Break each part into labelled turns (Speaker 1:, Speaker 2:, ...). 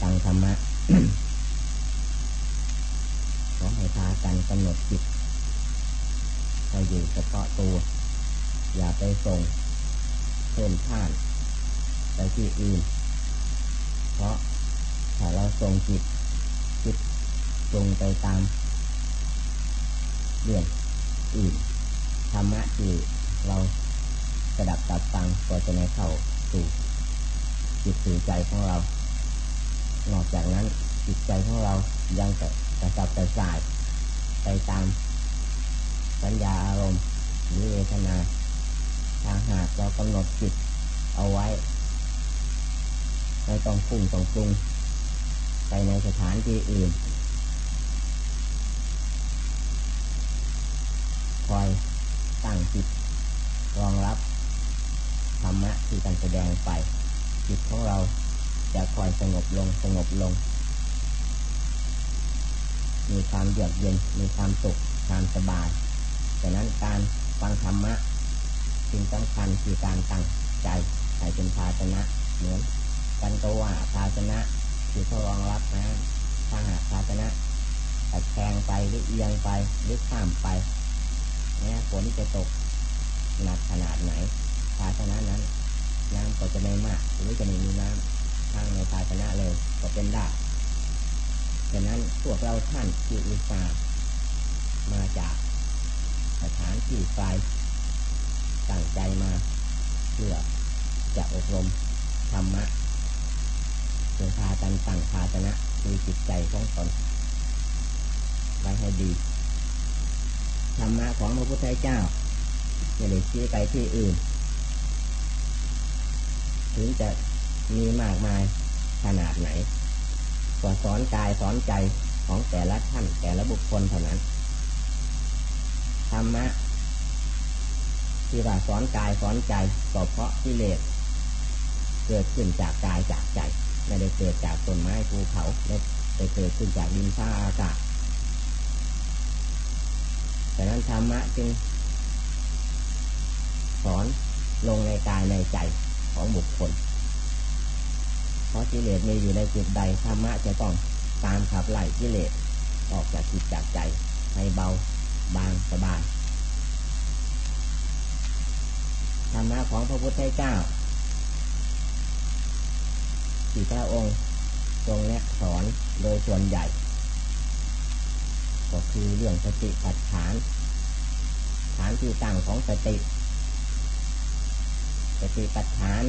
Speaker 1: ฟังธรรมะขอให้พากันกำหนดจิตให้อยู่เฉพาะตัว อย่าไปส่งเพิ่มท่าน ไปที่อื่น เพราะถ้าเราส่งจิต จิตตรงไปตามเรื่องอื่นธรรมะที่เรากระดับตับฟังก็จะไม่เข้าสู่จิตสู่ใจของเรา นอกจากนั้นจิตใจของเรายังจะกระสับกระส่าย ไปตามสัญญาอารมณ์หรือเวทนาถ้าหากเรากำหนดจิตเอาไว้ไม่ต้องฟุ้งต้องปรุงไปในสถานที่อื่น คอยตั้งจิตรองรับธรรมะที่การแสดงไป จิตของเรา จะคอยสงบลงสงบลง มีความเยือกเย็นมีความสุขความสบายดังนั้นการฟังธรรมะสิ่งสำคัญคือการตั้งใจให้เป็นภาชนะเหมือนกันก็ว่าภาชนะคือเขารองรับนะถ้าหากภาชนะตะแคงไปหรือเอียงไปหรือข้ามไปเนี่ยฝนจะตกหนักขนาดไหนภาชนะนั้นน้ำก็จะไม่มากหรือจะไม่มีน้ำ ข้างในภาชนะเลยก็เป็นได้ดังนั้นพวกเราท่านที่อุตส่าห์มาจากสถานที่ไกลตั้งใจมาเพื่อจะอบรมธรรมะเพื่อพากันตั้งภาชนะคือจิตใจของตนไว้ให้ดีธรรมะของพระพุทธเจ้าไม่ได้ชี้ไปที่อื่น ถึงจะ มีมากมายขนาดไหนก็สอนกายสอนใจของแต่ละท่านแต่ละบุคคลเท่านั้นธรรมะที่ว่าสอนกายสอนใจก็เพราะกิเลสเกิดขึ้นจากกายจากใจ ไม่ได้เกิดจากต้นไม้ภูเขาไม่ได้เกิดขึ้นจากดินฟ้าอากาศแต่นั้นธรรมะจึงสอนลงในกายในใจของบุคคล เพราะกิเลสมีอยู่ในจิตใดธรรมะจะต้องตามขับไล่กิเลสออกจากจิตจากใจให้เบาบางสบายธรรมะของพระพุทธเจ้าที่พระองค์ทรงแนะสอนโดยส่วนใหญ่ ก็คือเรื่องสติปัฏฐาน ฐานที่ตั้งของสติ สติปัฏฐาน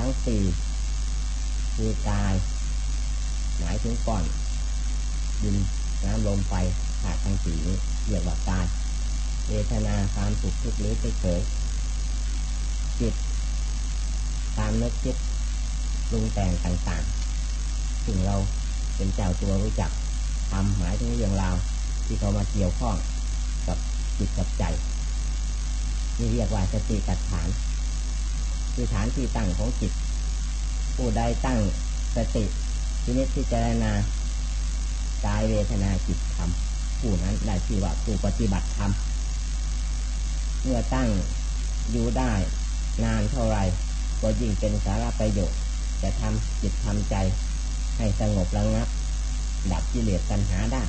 Speaker 1: ทั้งสี่คือกาย หมายถึงก่อนดินน้ำลมไฟธาตุทั้งสี่นี้เรียกว่ากายเวทนาความสุขทุกข์หรือเฉยจิตความนึกคิดปรุงแต่งต่างๆซึ่งเราเป็นเจ้าตัวรู้จักทำหมายถึงเรื่องราวที่เขามาเกี่ยวข้องกับจิตกับใจนี่เรียกว่าสติปัฏฐาน คือฐานที่ตั้งของจิต ผู้ใดตั้งสติที่นิพพิจารณากายเวทนาจิตธรรมผู้นั้นได้ชื่อว่าผู้ปฏิบัติธรรมเมื่อตั้งอยู่ได้นานเท่าไรก็ยิ่งเป็นสาระประโยชน์ จะทำจิตทำใจ ให้สงบระงับ ดับกิเลสตัณหาได้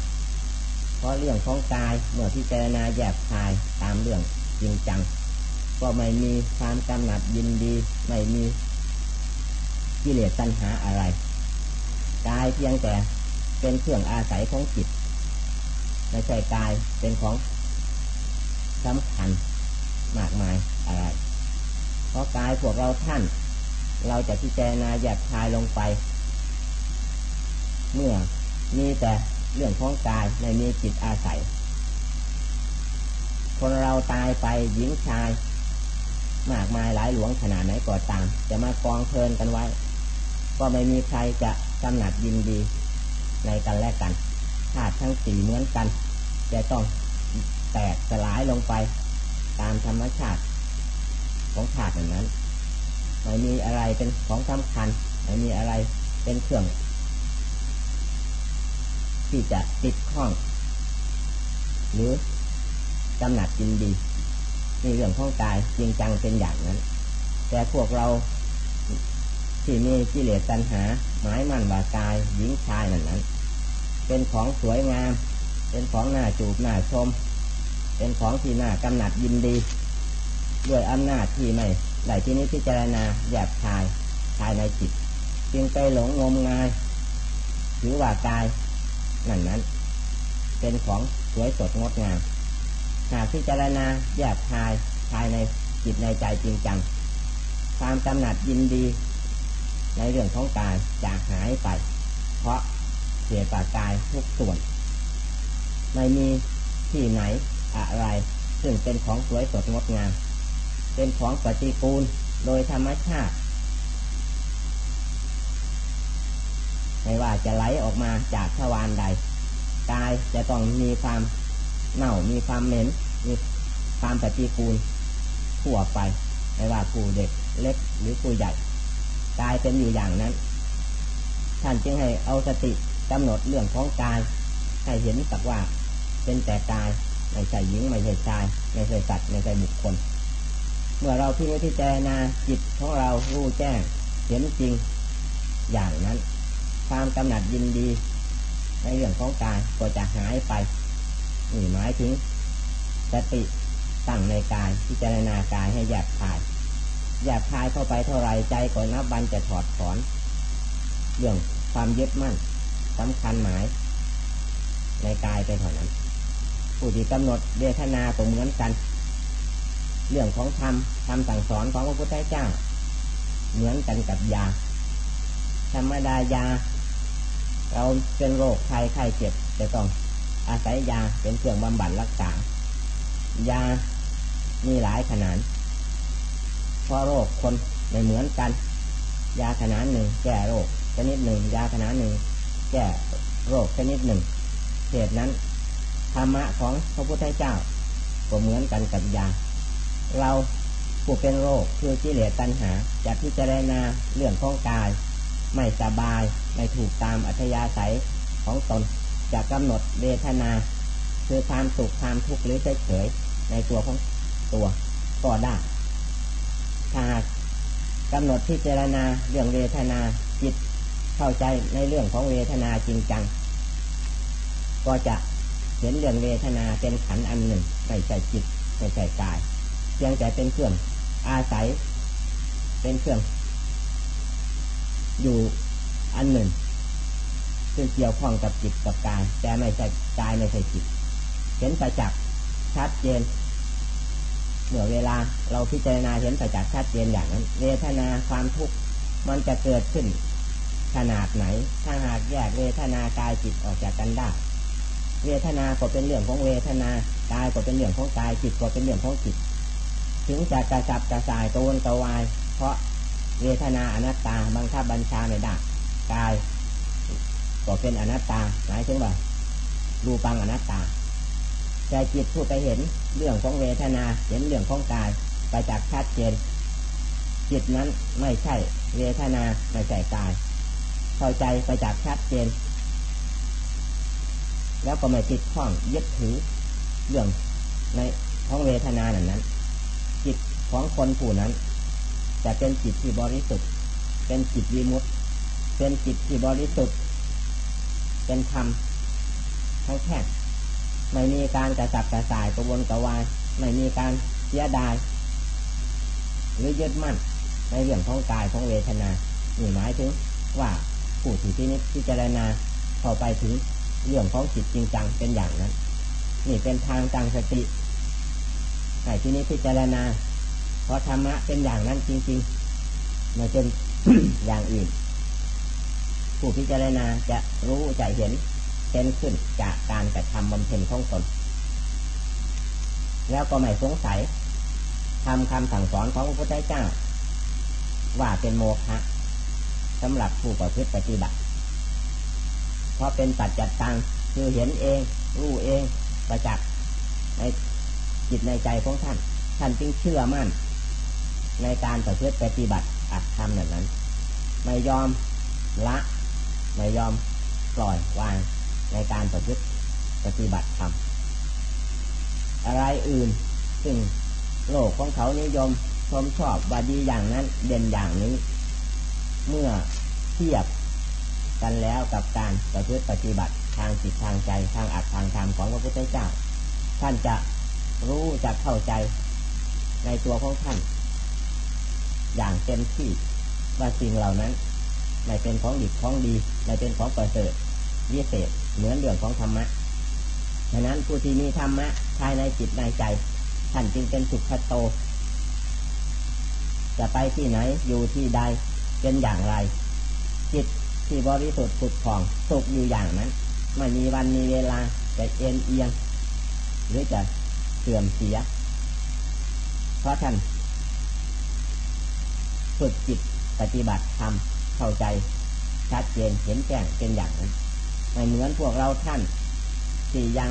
Speaker 1: เพราะเรื่องของกายเมื่อที่เจรณาแยบคายตามเรื่องจริงจัง ก็ไม่มีความกำหนัดยินดี ไม่มีกิเลสตัณหาอะไรกายเพียงแต่เป็นเครื่องอาศัยของจิตไม่ใช่กายเป็นของสำคัญมากมายอะไร เพราะกายพวกเราท่าน เราจะพิจารณาหยัดคายลงไป เมื่อมีแต่เรื่องของกายไม่มีจิตอาศัย คนเราตายไปหญิงชาย มากมายหลายหลวงขนาดไหนก็ตาม จะมากองเพลินกันไว้ ก็ไม่มีใครจะกำหนัดยินดีในกันและกันธาตุทั้งสี่เหมือนกัน จะต้องแตกสลายลงไป ตามธรรมชาติของธาตุนั้นไม่มีอะไรเป็นของสำคัญไม่มีอะไรเป็นเครื่องที่จะติดข้อง หรือกำหนัดยินดี ในเรื่องของกายจริงจังเป็นอย่างนั้น แต่พวกเราที่มีกิเลสตัณหา หมายมั่นว่ากายหญิงชายนั่นนั้น เป็นของสวยงาม เป็นของน่าจูบน่าชม เป็นของที่น่ากำหนัดยินดี ด้วยอำนาจที่ไม่ได้ที่นี้พิจารณาแยบชายชายในจิต จึงไปหลงงมงายถือว่ากายนั่นนั้น เป็นของสวยสดงดงาม พิจารณาแยบชายภายในจิตในใจจริงจัง ความกำหนัดยินดี ในเรื่องของกายจะหายไป เพราะเสียปากกายทุกส่วน ไม่มีที่ไหนอะไร ซึ่งเป็นของสวยสดงดงาม เป็นของปฏิกูลโดยธรรมชาติไม่ว่าจะไหลออกมาจากทวารใดกายจะต้องมีความ เน่ามีความเหม็นมีความปฏิกูลทั่วไปไม่ว่าผู้เด็กเล็กหรือผู้ใหญ่กายเป็นอยู่อย่างนั้น ท่านจึงให้เอาสติกำหนดเรื่องของกาย ให้เห็นสักว่า เป็นแต่กายไม่ใช่หญิงไม่ใช่ชายไม่ใช่สัตว์ไม่ใช่บุคคล เมื่อเราพิจารณาจิตของเรารู้แจ้งเห็นจริงอย่างนั้น ความกำหนัดยินดี ในเรื่องของกายก็จะหายไป นี่หมายถึงสติตั้งในกายพิจารณากายให้แยกคายแยกคายเข้าไปเท่าไรใจก็นับบันจะถอดถอนเรื่องความยึดมั่นสำคัญหมาย ในกายไปเท่านั้นผู้ที่กำหนดเวทนาก็เหมือนกัน เรื่องของธรรมธรรมสั่งสอนของพระพุทธเจ้า เหมือนกันกับยา ธรรมดายา เราเป็นโรคไข้ไข้เจ็บจะต้อง อาศัยยาเป็นเครื่องบำบัดรักษา ยามีหลายขนาดเพราะโรคคนไม่เหมือนกัน ยาขนาดหนึ่ง แก้โรคชนิดหนึ่ง ยาขนาดหนึ่ง แก้โรคชนิดหนึ่งเหตุนั้นธรรมะของพระพุทธเจ้าก็เหมือนกันกับยา เราผู้เป็นโรคคือกิเลสตัณหาจะพิจารณาเรื่องของกาย ไม่สบาย ไม่ถูกตามอัธยาศัยของตน จะกำหนดเวทนา คือความสุขความทุกข์หรือเฉยๆในตัวของตัวก็ได้ถ้ากำหนดพิจารณาเรื่องเวทนาจิตเข้าใจในเรื่องของเวทนาจริงจัง ก็จะเห็นเรื่องเวทนาเป็นขันอันหนึ่งไม่ใช่จิตไม่ใช่กายเพียงแต่เป็นเครื่องอาศัยเป็นเครื่องอยู่อันหนึ่ง ซึ่งเกี่ยวข้องกับจิตกับกายแต่ไม่ใช่กายไม่ใช่จิต เห็นประจักษ์ชัดเจนเมื่อเวลาเราพิจารณาเห็นประจักษ์ชัดเจนอย่างนั้นเวทนาความทุกข์มันจะเกิดขึ้น ขนาดไหน ถ้าหากแยกเวทนากายจิตออกจากกันได้ เวทนาก็เป็นเรื่องของเวทนากายก็เป็นเรื่องของกายจิตก็เป็นเรื่องของจิต ถึงจะกระสับกระส่ายโตนกระวาย เพราะเวทนาอนัตตาบังคับบัญชาไม่ได้กาย ก็เป็นอนัตตาหมายถึงว่ารูปังอนัตตาใจจิตผู้ไปเห็นเรื่องของเวทนาเห็นเรื่องของกายไปจากชัดเจนจิตนั้นไม่ใช่เวทนาไม่ใช่กายเข้าใจไปจากชัดเจน แล้วก็ไม่ติดข้องยึดถือเรื่องในของเวทนานั้นนั้น จิตของคนผู้นั้นจะเป็นจิตที่บริสุทธิ์ เป็นจิตวิมุตต์เป็นจิตที่บริสุทธิ์ เป็นธรรมทั้งแค่ไม่มีการกระสับกระส่ายกระวนกระวาย ไม่มีการเสียดาย หรือยึดมั่น ในเรื่องของกายของเวทนานี่หมายถึงว่าผู้ที่ที่นี้พิจารณาเข้าไปถึงเรื่องของจิตจริงจังเป็นอย่างนั้น นี่เป็นทางจังสติให่ที่นี้พิจารณา เพราะธรรมะเป็นอย่างนั้นจริงๆไม่เป็นอย่างอื่น ผู้พิจารณาจะรู้จะเห็นเป็นขึ้นจากการกระทำบำเพ็ญของตนแล้วก็ไม่สงสัยทำคำสั่งสอนของพระพุทธเจ้า ว่าเป็นโมฆะสำหรับผู้ประพฤติปฏิบัติเพราะเป็นปัจจัดตังคือเห็นเอง รู้เองประจักษ์ในจิตในใจของท่าน ท่านจึงเชื่อมั่น ในการประพฤติปฏิบัติอัตธรรมนั้นนั้น ไม่ยอมละ ไม่ยอมปล่อยวางในการประพฤติปฏิบัติธรรมอะไรอื่นซึ่งโลกของเขานิยมชมชอบว่าดีอย่างนั้นเด่นอย่างนี้ เมื่อเทียบกันแล้วกับการประพฤติปฏิบัติทางจิตทางใจทางอัตทางธรรมของพระพุทธเจ้า ท่านจะรู้จะเข้าใจในตัวของท่าน อย่างเต็มที่ว่าสิ่งเหล่านั้น ไม่เป็นของดีของดีไม่เป็นของประเสริฐวิเศษเหมือนเรื่องของธรรมะฉะนั้นผู้ที่มีธรรมะภายในจิตในใจท่านจึงเป็นสุขโต จะไปที่ไหนอยู่ที่ใดเป็นอย่างไร จิตที่บริสุทธิ์สุดผ่องสุขอยู่อย่างนั้นไม่มีวันมีเวลาจะเอ็นเอียง หรือจะเสื่อมเสีย เพราะท่านฝึกจิตปฏิบัติทำ เข้าใจชัดเจนเห็นแจ้งเป็นอย่างนั้นไม่เหมือนพวกเราท่านที่ยัง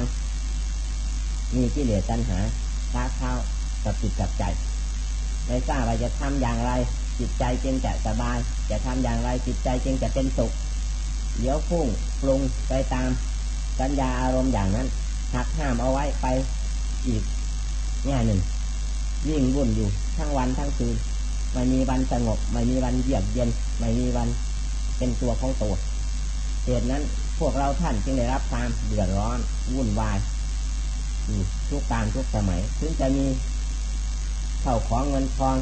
Speaker 1: มีกิเลสตัณหาท้าเข้ากับจิตกับใจไม่ทราบว่าจะทำอย่างไร จิตใจจึงจะสบาย จะทำอย่างไรจิตใจจึงจะเป็นสุขเดี๋ยวพุ่งปรุงไปตามสัญญาอารมณ์อย่างนั้นหักห้ามเอาไว้ไปอีกแง่หนึ่งยิ่งวุ่นอยู่ทั้งวันทั้งคืน ไม่มีวันสงบ ไม่มีวันเยือกเย็น ไม่มีวันเป็นตัวของตัวเหตุนั้นพวกเราท่านจึงได้รับความเดือดร้อนวุ่นวายทุกการทุกสมัย ถึงจะมีเข้าของเงินทอง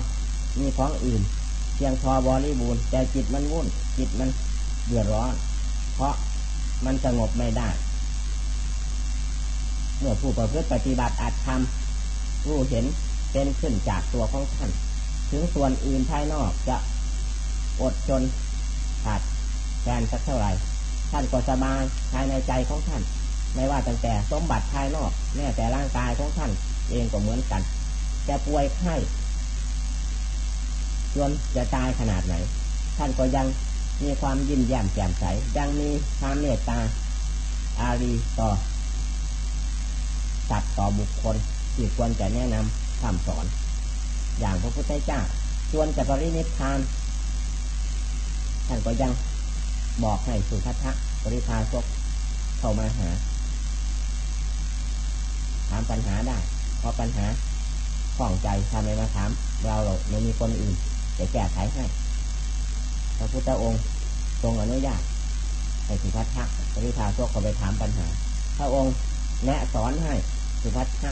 Speaker 1: มีของอื่นเพียงพอบริบูรณ์แต่จิตมันวุ่น จิตมันเดือดร้อน เพราะมันสงบไม่ได้ เมื่อผู้ประพฤติปฏิบัติอาจทำรู้เห็นเป็นขึ้นจากตัวของท่าน ถึงส่วนอื่นภายนอกจะอดจนขาดแคลนสักเท่าไหร่ท่านก็สบายภายในใจของท่าน ไม่ว่าตั้งแต่สมบัติภายนอกแม้แต่ร่างกายของท่านเองก็เหมือนกันจะป่วยไข้จนจะตายขนาดไหน ท่านก็ยังมีความยินแย้มแจ่มใส ยังมีความเมตตา อารีต่อสัตว์ต่อบุคคลที่ควรจะแนะนำคำสอน อย่างพระพุทธเจ้าชวนจะปรินิพพานท่านก็ยังบอกให้สุทัศน์ปริพาสกเข้ามาหา ถามปัญหาได้ เพราะปัญหาข้องใจทำไมมาถาม เราเราไม่มีคนอื่นจะแก้ไขให้ พระพุทธองค์ทรงอนุญาตให้สุภัทะปริพาสกเข้าไปถามปัญหา พระองค์แนะสอนให้สุภัทะ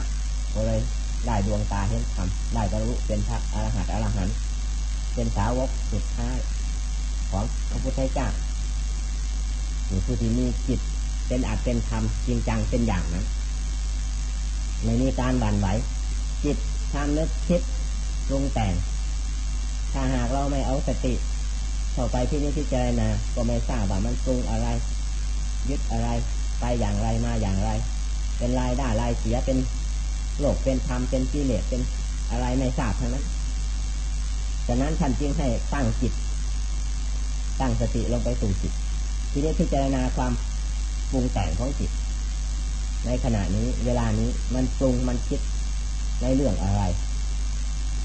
Speaker 1: ก็เลย ได้ดวงตาเห็นธรรมได้บรรลุเป็นพระอรหันต์อรหันต์เป็นสาวกสุดท้ายของพระพุทธเจ้าหรือผู้ที่มีจิตเป็นอาจเป็นธรรมจริงจังเป็นอย่างนั้นไม่มีการหวั่นไหวจิตทำนึกคิดปรุงแต่ง ถ้าหากเราไม่เอาสติ เข้าไปที่นี้ที่เจรนาก็ไม่ทราบว่ามันปรุงอะไร ยึดอะไรไปอย่างไรมาอย่างไร เป็นลายได้ลายเสียเป็น โลกเป็นธรรมเป็นกิเลสเป็นอะไรไม่ทราบทั้งนั้นฉะนั้นท่านจึงให้ตั้งจิต ตั้งสติลงไปสู่จิต ทีนี้พิจารณาความปรุงแต่งของจิต ในขณะนี้เวลานี้มันปรุงมันคิดในเรื่องอะไร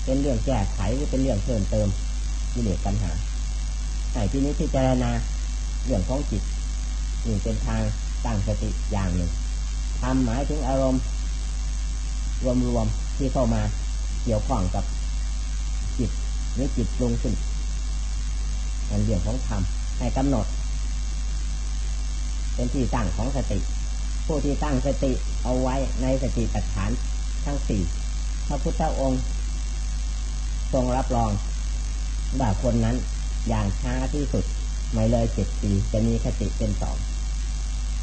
Speaker 1: เป็นเรื่องแก้ไขหรือเป็นเรื่องเพิ่มเติมกิเลสปัญหาไอ้ที่นี้พิจารณาเรื่องของจิตนี่เป็นทางตั้งสติอย่างหนึ่งทำหมายถึงอารมณ์ รวมๆที่เข้ามาเกี่ยวข้องกับจิตหรือจิตปรุงขึ้นเป็นเรื่องของธรรมให้กำหนด เป็นที่ตั้งของสติ ผู้ที่ตั้งสติเอาไว้ในสติปัฏฐานทั้งสี่พระพุทธองค์ทรงรับรองว่าคนนั้นอย่างช้าที่สุดไม่เลยเจ็ดปีจะมีคติเป็นสอง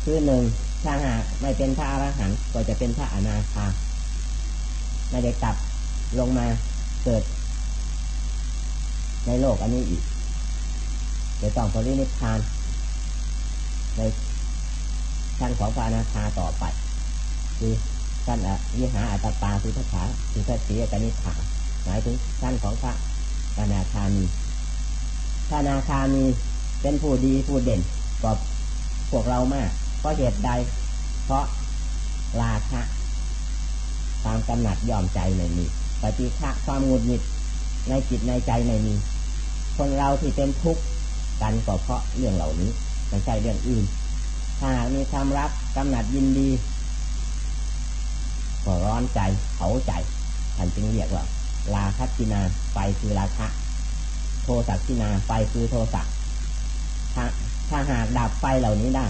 Speaker 1: คือหนึ่งถ้าหากไม่เป็นพระอรหันต์ก็จะเป็นพระอนาคา ไม่ได้กลับลงมาเกิด ในโลกอันนี้อีกจะต้องปรินิพพานในชั้นของพระอนาคาต่อไป คือชั้นวิหาอัตตาสุทธาสุทธิกนิฐาหมายถึงชั้นของพระอนาคามีพระอนาคามีเป็นผู้ดีผู้เด่นกว่าพวกเรามาก เพราะเหตุใด เพราะราคะ ตามกำหนัดยอมใจไม่มีปฏิฆะความงุดหงิดในจิตในใจไม่มี คนเราที่เป็นทุกข์กันก็เพราะเรื่องเหล่านี้ไม่ใช่เรื่องอื่น ถ้าหากมีความรักกำหนัดยินดีก็ร้อนใจเผาใจท่านจึงเรียกว่าราคัตินาไปคือราคะ โทสักที่นาไฟคือโทสักถ้าถ้าหากดับไฟเหล่านี้ได้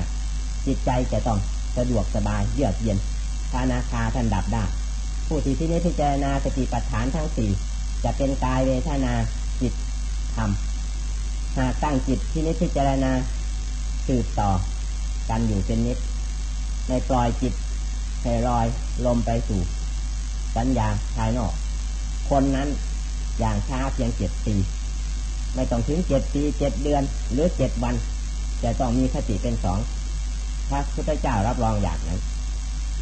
Speaker 1: จิตใจจะต้องสะดวกสบายเยือกเย็นพานาคาท่านดับได้ ผู้ที่ที่นี้พิจารณาสติปัฏฐานทั้งสี่จะเป็นกายเวทนาจิตธรรมหากตั้งจิตที่นี้พิจารณาสืบต่อกันอยู่เป็นนิดในปล่อยจิตให้ลอยลมไปสู่ สัญญาภายนอก คนนั้นอย่างช้าเพียงเจ็ดปี ไม่ต้องถึงเจ็ดปีเจ็ดเดือน หรือเจ็ดวัน จะต้องมีคติเป็นสองพระพุทธเจ้ารับรองอย่างนั้น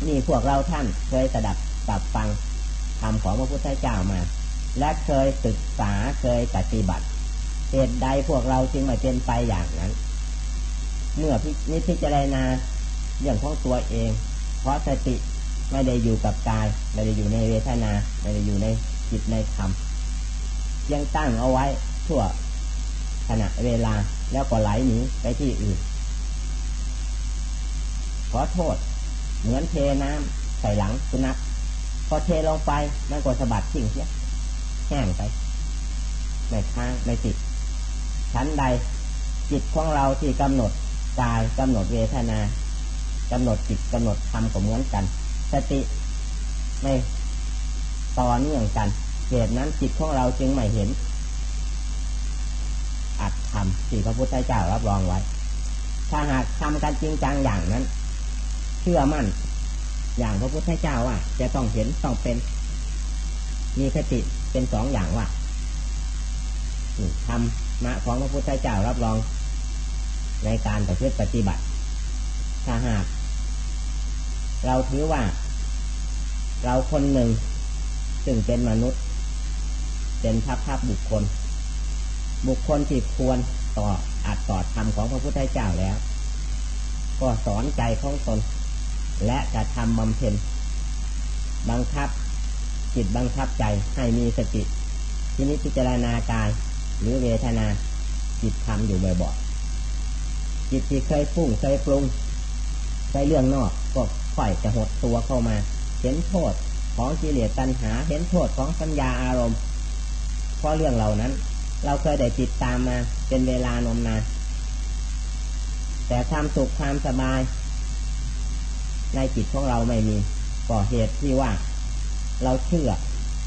Speaker 1: นี่พวกเราท่านเคยสดับ ตับฟังคำของพระพุทธเจ้ามา และเคยศึกษาเคยปฏิบัติเหตุใดพวกเราจึงไม่เป็นไปอย่างนั้น เมื่อนิพิจารณาเรื่องของตัวเอง เพราะสติไม่ได้อยู่กับกาย ไม่ได้อยู่ในเวทนา ไม่ได้อยู่ในจิตในธรรมยังตั้งเอาไว้ทั่วขณะเวลาแล้วก็ไหลหนีไปที่อื่น ขอโทษ เหมือนเทน้ำใส่หลังสุนัข พอเทลงไปมันก็สะบัดทิ้งเสียแห้งไปไม่ค้างไม่ติดชั้นใดจิตของเราที่กำหนดกายกำหนดเวทนากำหนดจิตกำหนดธรรมก็เหมือนกัน สติไม่ต่อเนื่องกันเหตุนั้นจิตของเราจึงไม่เห็น อัตธรรมที่พระพุทธเจ้ารับรองไว้ ถ้าหากทำกันจริงจังอย่างนั้น เชื่อมั่น อย่างพระพุทธเจ้าว่า จะต้องเห็นต้องเป็น มีคติเป็นสองอย่างว่าทำมะของพระพุทธเจ้ารับรอง ในการประพฤติปฏิบัติ ถ้าหาก เราถือว่า เราคนหนึ่งซึ่งเป็นมนุษย์ เป็นภาพภาพบุคคล บุคคลที่ควรต่ออัดต่อธรรมของพระพุทธเจ้าแล้ว ก็สอนใจของตน และจะทำบำเพ็ญบังคับจิตบังคับใจให้มีสติที่นี้พิจารณากายหรือเวทนาจิตทำอยู่บ่อยๆจิตที่เคยฟุ้งเคยปรุงเคยเรื่องนอกก็ค่อยจะหดตัวเข้ามา เห็นโทษของกิเลสตัณหา เห็นโทษของสัญญาอารมณ์เพราะเรื่องเหล่านั้น เราเคยได้ติดตามมาเป็นเวลานมนานแต่ความสุขความสบาย ในจิตของเราไม่มีก่อเหตุที่ว่า เราเชื่อ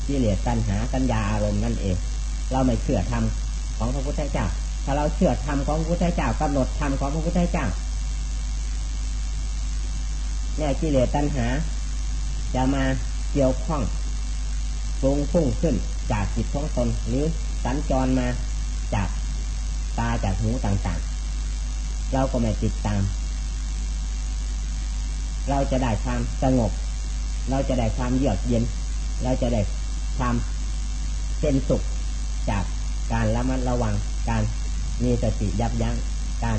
Speaker 1: กิเลสตัณหาสัญญาอารมณ์นั่นเอง เราไม่เชื่อธรรมของพระพุทธเจ้า ถ้าเราเชื่อธรรมของพระพุทธเจ้ากำหนดธรรมของพระพุทธเจ้าแน่กิเลสตัณหา จะมาเกี่ยวข้องปรุงพุ่งขึ้นจากจิตของตนหรือสัญจรมาจากตาจากหูต่างๆ เราก็ไม่ติดตาม เราจะได้ความสงบ เราจะได้ความเยือกเย็น เราจะได้ความเป็นสุขจากการระมัดระวัง การมีสติยับยั้ง การ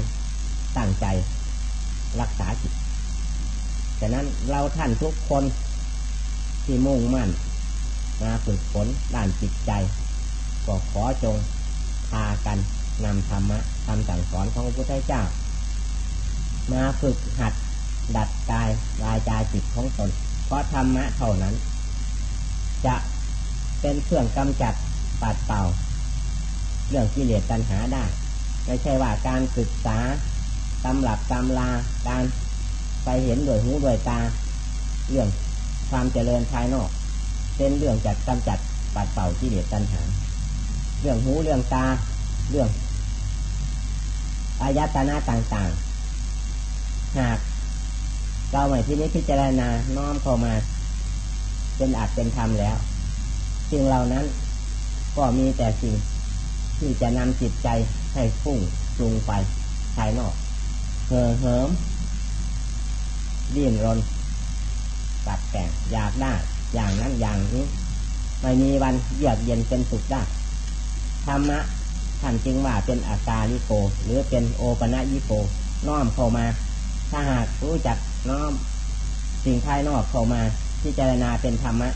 Speaker 1: ตั้งใจรักษาจิตฉะนั้นเราท่านทุกคนที่มุ่งมั่น มาฝึกฝนด้านจิตใจ ก็ขอจงพากันนำธรรมะคำสั่งสอนของพระพุทธเจ้า มาฝึกหัด ดัดกายวายใจจิตของตน เพราะธรรมะเท่านั้น จะเป็นเครื่องกำจัดปัดเป่า เรื่องกิเลสตัณหาได้ ไม่ใช่ว่าการศึกษาตำหลับตำลาการไปเห็นด้วยหูด้วยตา เรื่องความเจริญภายนอก เป็นเรื่องจากกำจัดปัดเป่ากิเลสตัณหา เรื่องหูเรื่องตาเรื่องอายตนะต่างๆ หาก เราไม่ที่นี้พิจารณาน้อมเข้ามาเป็นอัดเป็นธรรมแล้วสิ่งเหล่านั้นก็มีแต่สิ่งที่จะนำจิตใจให้ฟุ้งปรุงไปภายนอกเห่อเหิมดิ้นรนตัดแต่งอยากได้ อย่างนั้นอย่างนี้ ไม่มีวันเยือกเย็นเป็นสุขได้ธรรมะท่านจึงว่าเป็นอาการลิโก หรือเป็นโอปะยิโก น้อมเข้ามา ถ้าหากรู้จัก น้อมสิ่งภายนอกเข้ามาพิจารณาเป็นธรรมะ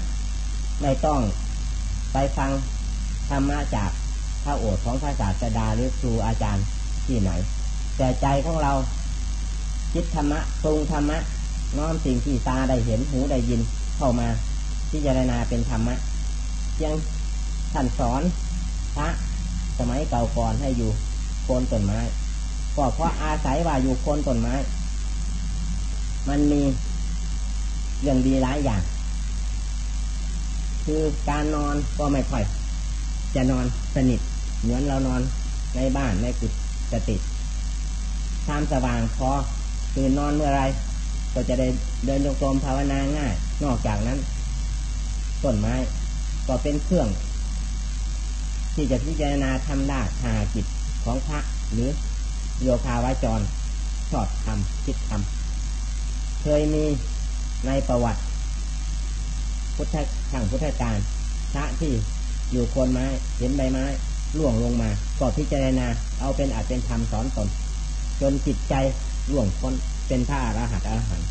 Speaker 1: ไม่ต้องไปฟังธรรมะจากพระโอษฐ์ของพระศาสดาหรือครูอาจารย์ที่ไหน แต่ใจของเราคิดธรรมะปรุงธรรมะ น้อมสิ่งที่ตาได้เห็นหูได้ยินเข้ามาพิจารณาเป็นธรรมะยังท่านสอนพระสมัยเก่าก่อนให้อยู่โคนต้นไม้ก็เพราะอาศัยว่าอยู่โคนต้นไม้ มันมีเรื่องดีหลายอย่าง คือการนอนก็ไม่ค่อย จะนอนสนิท เหมือนเรานอนในบ้านในกุฏิทามสว่างพอตื่นนอนเมื่อไร ก็จะได้เดินโยกมภาวนาง่าย นอกจากนั้นต้นไม้ก็เป็นเครื่อง ที่จะพิจารณาทำได้หาจิตของพระหรือโยคาวาจร ชอบทำคิดทำ เคยมีในประวัติ พุทธทางพุทธการพระที่อยู่คนไม้เห็นใบไม้ล่วงลงมาก็พิจารณาเอาเป็นอาจเป็นธรรมสอนตน จนจิตใจล่วงพ้นเป็นพระอรหัตอรหันต์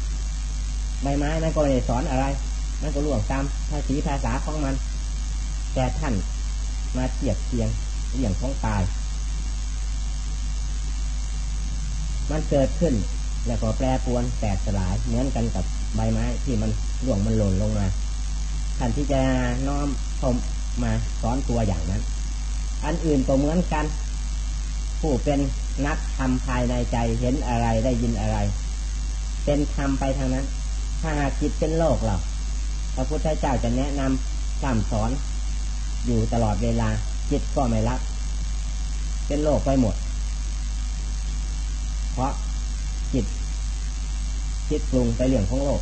Speaker 1: ใบไม้นั้นก็ไม่ได้สอนอะไรนั่นก็ล่วงตามภาษีภาษาของมัน แต่ท่านมาเทียบเทียงเรื่องของตาย มันเกิดขึ้น แล้วก็แปรปวนแตกสลายเหมือนกันกับใบไม้ที่มันล่วงมันหล่นลงมาท่านที่จะน้อมชมมาสอนตัวอย่างนั้น อันอื่นก็เหมือนกัน ผู้เป็นนักทำภายในใจเห็นอะไรได้ยินอะไร เป็นธรรมไปทางนั้น ถ้าหากจิตเป็นโลกเราพระพุทธเจ้าจะแนะนำสั่งสอน อยู่ตลอดเวลาจิตก็ไม่รับ เป็นโลกไปหมด เพราะ จิต คิดปรุงไปเรื่องของโลก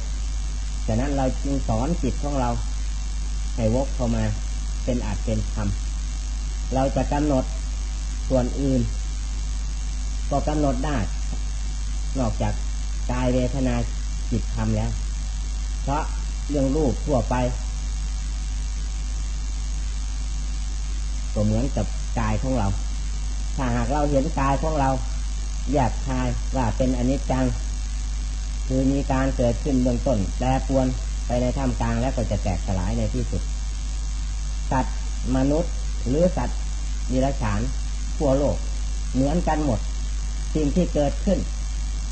Speaker 1: ฉะนั้นเราจึงสอนจิตของเรา ให้วกเข้ามาเป็นอาจเป็นธรรม เราจะกำหนดส่วนอื่น ก็กำหนดได้ นอกจากกายเวทนาจิตธรรมแล้ว เพราะเรื่องรูปทั่วไป ก็เหมือนกับกายของเรา ถ้าหากเราเห็นกายของเรา แยกทายว่าเป็นอนิจจัง คือมีการเกิดขึ้นเบื้องต้นแปรปวนไปในท่ามกลางแล้วก็จะแตกสลายในที่สุด สัตว์มนุษย์หรือสัตว์ดิรัจฉานทั่วโลก เหมือนกันหมด สิ่งที่เกิดขึ้น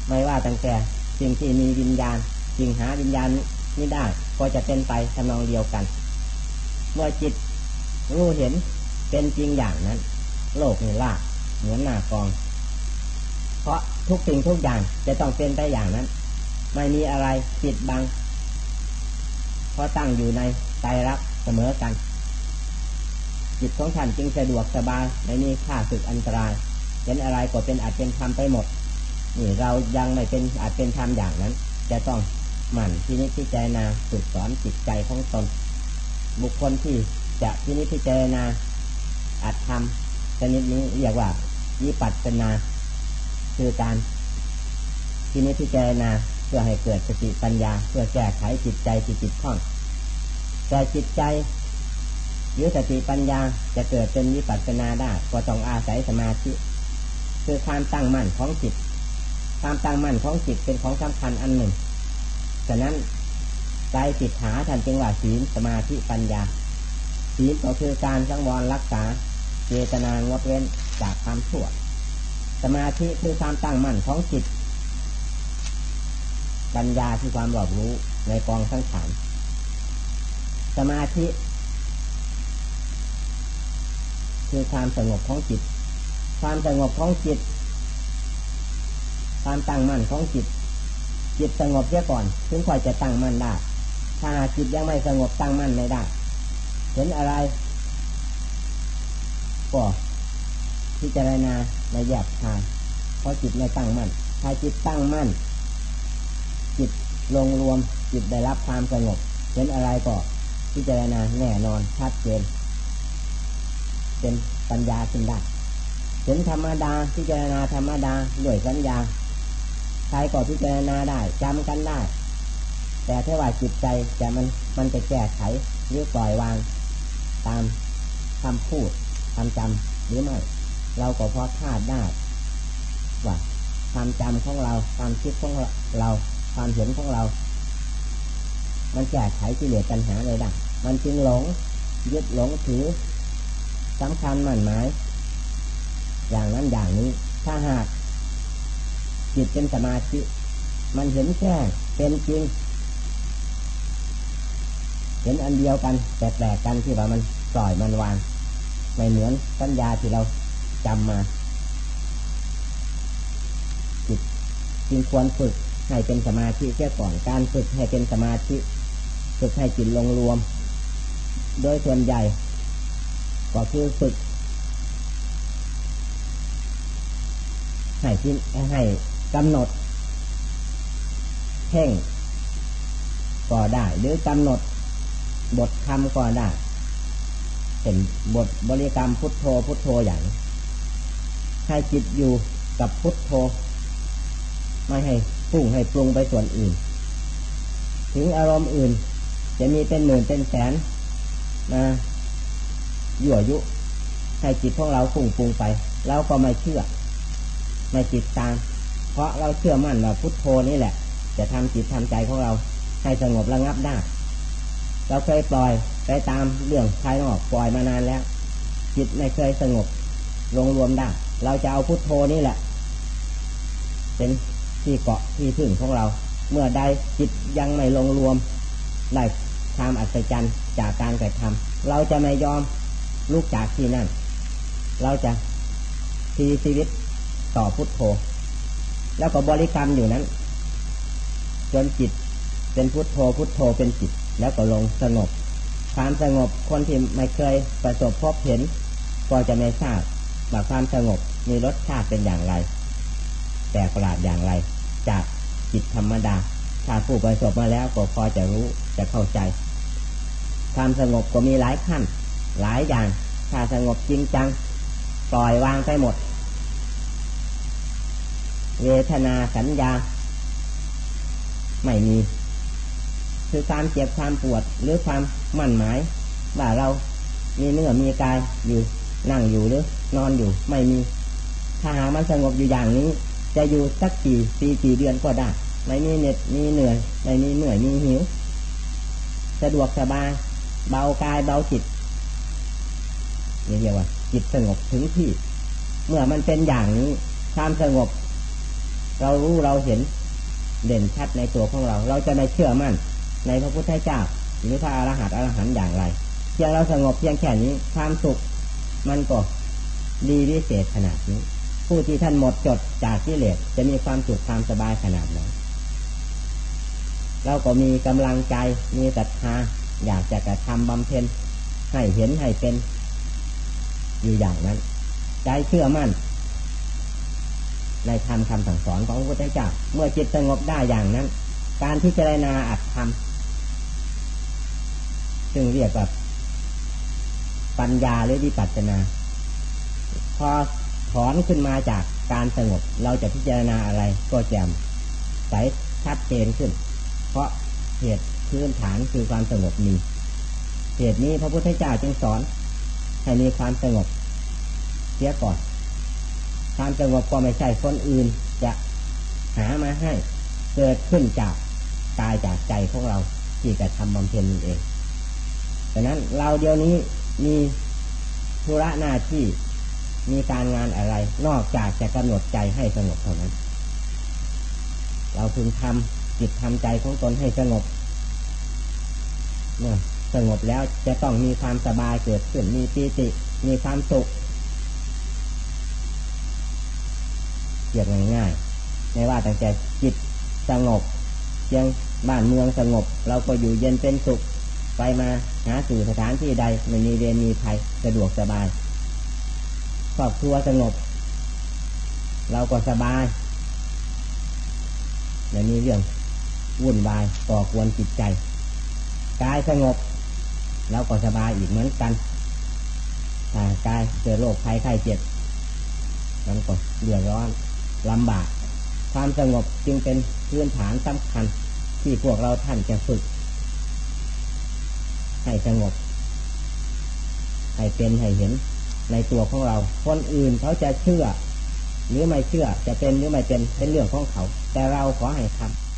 Speaker 1: ไม่ว่าตั้งแต่สิ่งที่มีวิญญาณสิ่งหาวิญญาณนี้ได้ก็จะเป็นไปทำนองเดียวกัน เมื่อจิตรู้เห็นเป็นจริงอย่างนั้น โลกนี่ล่าเหมือนหน้ากอง เพราะทุกสิ่งทุกอย่างจะต้องเป็นไปอย่างนั้น ไม่มีอะไรปิดบัง เพราะตั้งอยู่ในใจรักเสมอกัน จิตของท่านจึงสะดวกสบายในนี้ค่าสึกอันตรายเห็นอะไรก็เป็นอาจเป็นธรรมไปหมดนี่เรายังไม่เป็นอาจเป็นธรรมอย่างนั้น จะต้องหมั่นที่นี้พิจารณาฝึกสอนจิตใจของตน บุคคลที่จะที่นี้พิจารณาอาจทำชนิดนี้เรียกว่าวิปัสสนา คือการที่นี้พิจารณาเพื่อให้เกิดสติปัญญา เพื่อแก้ไขจิตใจที่จิตข้องแต่จิตใจหรือสติปัญญาจะเกิดเป็นวิปัสสนาได้ก็ต้องอาศัยสมาธิ คือความตั้งมั่นของจิต ความตั้งมั่นของจิตเป็นของสำคัญอันหนึ่งฉะนั้นใจสิทธาท่านจึงว่าศีลสมาธิปัญญาศีลก็คือการสังวรรักษาเจตนางดเว้นจากความชั่ว สมาธิคือความตั้งมั่นของจิต ปัญญาคือความรอบรู้ในกองทั้งขานสมาธิ คือความสงบของจิต ความสงบของจิต ความตั้งมั่นของจิต จิตสงบเสียก่อน ถึงค่อยจะตั้งมั่นได้ ถ้าจิตยังไม่สงบตั้งมั่นไม่ได้ เห็นอะไรก็ พิจารณาในแยกทางเพราะจิตไม่ตั้งมั่นถ้าจิตตั้งมั่น จิตลงรวมจิตได้รับความสงบเห็นอะไรก็พิจารณาแน่นอนชัดเจนเป็นปัญญาขึ้นได้เห็นธรรมดาพิจารณาธรรมดาด้วยสัญญาใครก็พิจารณาได้จำกันได้ แต่ถ้าว่าจิตใจจะมันมันจะแก้ไขหรือปล่อยวาง ตามคำพูดคำจำหรือไม่ เราก็พอคาดได้ว่าความจำของเราความคิดของเรา ความเห็นของเรา มันแก้ไขที่เหลือปัญหาเลยได้มันจึงหลงยึดหลงถือสำคัญมั่นหมาย อย่างนั้นอย่างนี้ ถ้าหากจิตเป็นสมาธิมันเห็นแค่เป็นจริง เห็นอันเดียวกัน แต่แปลกกันที่ว่ามันปล่อยมันวาง ไม่เหมือนปัญญาที่เรา จำมา จิตจึงควรฝึกให้เป็นสมาธิเสียก่อนการฝึกให้เป็นสมาธิฝึกให้จิตลงรวม โดยส่วนใหญ่ ก็คือฝึก ให้ที่ให้กำหนดเพ่งก็ได้ หรือกำหนดบทคำก็ได้เป็นบทบริกรรมพุทโธพุทโธอย่าง ให้จิตอยู่กับพุทโธไม่ให้พุ่งให้ปรุงไปส่วนอื่น ถึงอารมณ์อื่น จะมีเป็นหมื่นเป็นแสนนะยั่วยุ ให้จิตของเราพุ่งปรุงไปเราก็ไม่เชื่อ ไม่จิตตาม เพราะเราเชื่อมั่นว่าพุทโธนี่แหละ จะทำจิตทำใจของเราให้สงบระงับได้ เราเคยปล่อยไปตามเรื่องภายนอกปล่อยมานานแล้ว จิตไม่เคยสงบลงรวมได้ เราจะเอาพุทโธนี่แหละ เป็นที่เกาะที่พึ่งของเรา เมื่อใดจิตยังไม่ลงรวมได้ความอัศจรรย์จากการกระทำเราจะไม่ยอมลุกจากที่นั่น เราจะทีชีวิตต่อพุทโธ แล้วก็บริกรรมอยู่นั้น จนจิตเป็นพุทโธพุทโธเป็นจิต แล้วก็ลงสงบความสงบคนที่ไม่เคยประสบพบเห็น ก็จะไม่ทราบว่าความสงบ มีรสชาติเป็นอย่างไรแต่ประหลาดอย่างไร จากจิตธรรมดา ถ้าผู้ประสบมาแล้วก็พอจะรู้จะเข้าใจ ความสงบก็มีหลายขั้น หลายอย่าง ถ้าสงบจริงจัง ปล่อยวางไปหมด เวทนาสัญญา ไม่มี คือความเจ็บความปวดหรือความมั่นหมาย ว่าเรามีเนื้อมีกายอยู่นั่งอยู่หรือนอนอยู่ไม่มี ถ้าหามันสงบอยู่อย่างนี้ จะอยู่สักกี่ปีกี่เดือนก็ได้ ไม่มีเหน็ดมีเหนื่อยไม่มีเหนื่อยมีหิว สะดวกสบายเบากายเบาจิตนี่เรียกว่า จิตสงบถึงที่ เมื่อมันเป็นอย่างนี้ความสงบ เรารู้เราเห็นเด่นชัดในตัวของเรา เราจะไม่เชื่อมั่น ในพระพุทธเจ้าหรือพระอรหันต์อรหันต์อย่างไรเพียงเราสงบเพียงแค่นี้ความสุขมันก็ดีวิเศษขนาดนี้ ผู้ที่ท่านหมดจดจากที่เลสจะมีความสุขความสบายขนาดไหนเราก็มีกำลังใจมีศรัทธาอยากจะกระทำบำเพ็ญให้เห็นให้เป็น อยู่อย่างนั้น ใจเชื่อมั่น ในธรรมคำสั่งสอนของพระพุทธเจ้าเมื่อจิตสงบได้อย่างนั้น การที่จะนาอัดทำซึ่งเรียกว่าปัญญาหรือวิปัสสนา พอ ถอนขึ้นมาจากการสงบ เราจะพิจารณาอะไรก็แจ่มใสชัดเจนขึ้น เพราะเหตุพื้นฐานคือความสงบมีเหตุนี้พระพุทธเจ้าจึงสอน ให้มีความสงบเสียก่อน ความสงบก็ไม่ใช่คนอื่นจะหามาให้เกิดขึ้นจากกายจากใจของเราที่กระทำบำเพ็ญเองดังนั้นเราเดี๋ยวนี้มีธุระหน้าที่ มีการงานอะไร นอกจากจะกำหนดใจให้สงบเท่านั้น เราพึงทำจิตทำใจของตนให้สงบเมื่อสงบแล้วจะต้องมีความสบายเกิดขึ้นมีปีติ มีความสุขเกียบง่ายๆไม่ว่าตั้งแต่จิตสงบยังบ้านเมืองสงบ เราก็อยู่เย็นเป็นสุข ไปมาหาสู่สถานที่ใดไม่มีเวรมีภัยสะดวกสบาย รอบครัวสงบ เราก็สบายไม่มีเรื่องวุ่นวายต่อกวนจิตใจกายสงบ เราก็สบายอีกเหมือนกันถ้ากายเจอโรคภัยไข้เจ็บมันก็เดือดร้อนลำบาก ความสงบจึงเป็นพื้นฐานสำคัญที่พวกเราท่านจะฝึก ให้สงบ ให้เป็นให้เห็น ในตัวของเรา คนอื่นเขาจะเชื่อ หรือไม่เชื่อจะเป็นหรือไม่เป็นเป็นเรื่องของเขา แต่เราขอให้ทำ